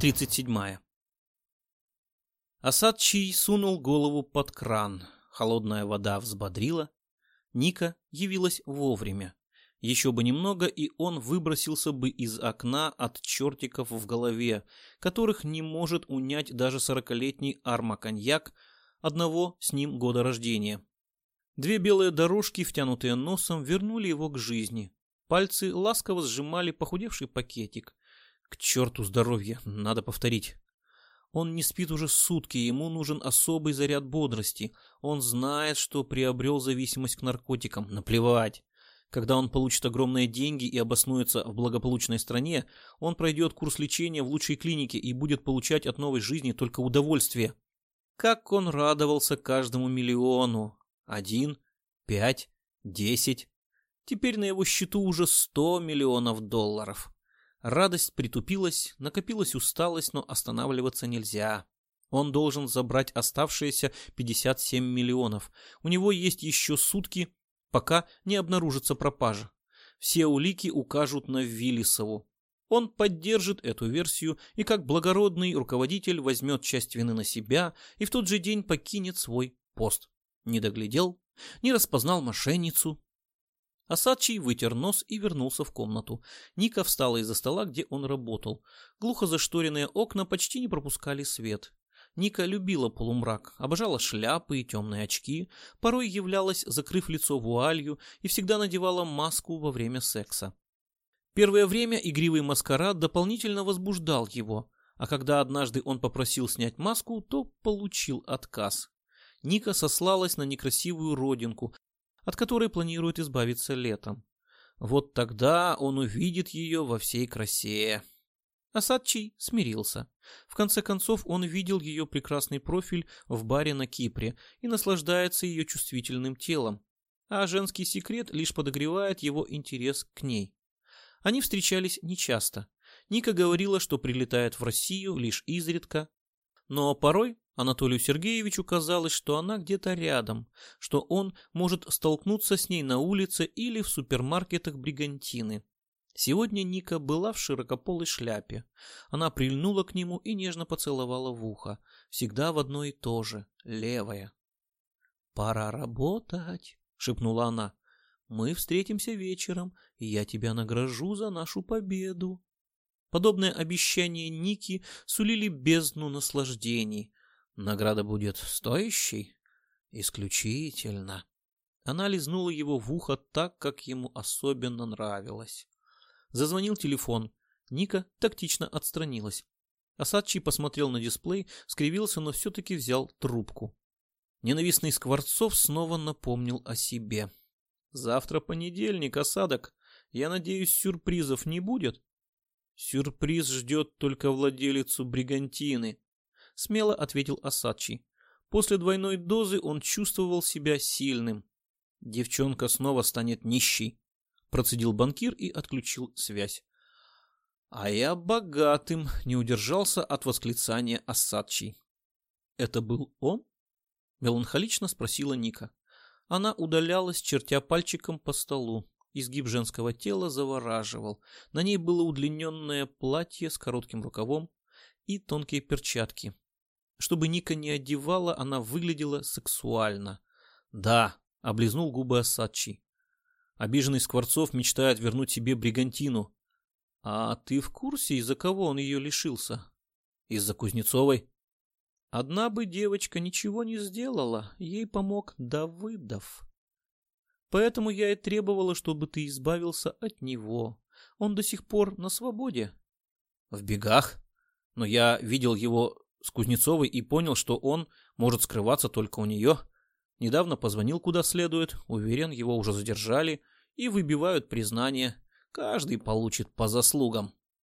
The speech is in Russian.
37. Асадчий сунул голову под кран. Холодная вода взбодрила. Ника явилась вовремя. Еще бы немного, и он выбросился бы из окна от чертиков в голове, которых не может унять даже сорокалетний армаконьяк одного с ним года рождения. Две белые дорожки, втянутые носом, вернули его к жизни. Пальцы ласково сжимали похудевший пакетик. К черту здоровье, надо повторить. Он не спит уже сутки, ему нужен особый заряд бодрости. Он знает, что приобрел зависимость к наркотикам. Наплевать. Когда он получит огромные деньги и обоснуется в благополучной стране, он пройдет курс лечения в лучшей клинике и будет получать от новой жизни только удовольствие. Как он радовался каждому миллиону. Один, пять, десять. Теперь на его счету уже сто миллионов долларов. Радость притупилась, накопилась усталость, но останавливаться нельзя. Он должен забрать оставшиеся 57 миллионов. У него есть еще сутки, пока не обнаружится пропажа. Все улики укажут на Виллисову. Он поддержит эту версию и как благородный руководитель возьмет часть вины на себя и в тот же день покинет свой пост. Не доглядел, не распознал мошенницу, Асадчий вытер нос и вернулся в комнату. Ника встала из-за стола, где он работал. Глухо зашторенные окна почти не пропускали свет. Ника любила полумрак, обожала шляпы и темные очки, порой являлась, закрыв лицо вуалью, и всегда надевала маску во время секса. Первое время игривый маскарад дополнительно возбуждал его, а когда однажды он попросил снять маску, то получил отказ. Ника сослалась на некрасивую родинку, от которой планирует избавиться летом. Вот тогда он увидит ее во всей красе. Асадчий смирился. В конце концов, он видел ее прекрасный профиль в баре на Кипре и наслаждается ее чувствительным телом. А женский секрет лишь подогревает его интерес к ней. Они встречались нечасто. Ника говорила, что прилетает в Россию лишь изредка. Но порой Анатолию Сергеевичу казалось, что она где-то рядом, что он может столкнуться с ней на улице или в супермаркетах Бригантины. Сегодня Ника была в широкополой шляпе. Она прильнула к нему и нежно поцеловала в ухо. Всегда в одно и то же, левое. «Пора работать», — шепнула она. «Мы встретимся вечером, и я тебя награжу за нашу победу». Подобное обещание Ники сулили бездну наслаждений. Награда будет стоящей? Исключительно. Она лизнула его в ухо так, как ему особенно нравилось. Зазвонил телефон. Ника тактично отстранилась. Асадчий посмотрел на дисплей, скривился, но все-таки взял трубку. Ненавистный Скворцов снова напомнил о себе. «Завтра понедельник, осадок. Я надеюсь, сюрпризов не будет?» «Сюрприз ждет только владелицу бригантины», смело ответил Асадчий. После двойной дозы он чувствовал себя сильным. Девчонка снова станет нищей, процедил банкир и отключил связь. А я богатым, не удержался от восклицания Асадчий. Это был он? Меланхолично спросила Ника. Она удалялась, чертя пальчиком по столу. Изгиб женского тела завораживал. На ней было удлиненное платье с коротким рукавом и тонкие перчатки. Чтобы Ника не одевала, она выглядела сексуально. Да, облизнул губы Асадчи. Обиженный Скворцов мечтает вернуть себе бригантину. А ты в курсе, из-за кого он ее лишился? Из-за Кузнецовой? Одна бы девочка ничего не сделала, ей помог Давыдов. Поэтому я и требовала, чтобы ты избавился от него. Он до сих пор на свободе. В бегах? Но я видел его с Кузнецовой и понял, что он может скрываться только у нее. Недавно позвонил куда следует, уверен, его уже задержали и выбивают признание. Каждый получит по заслугам.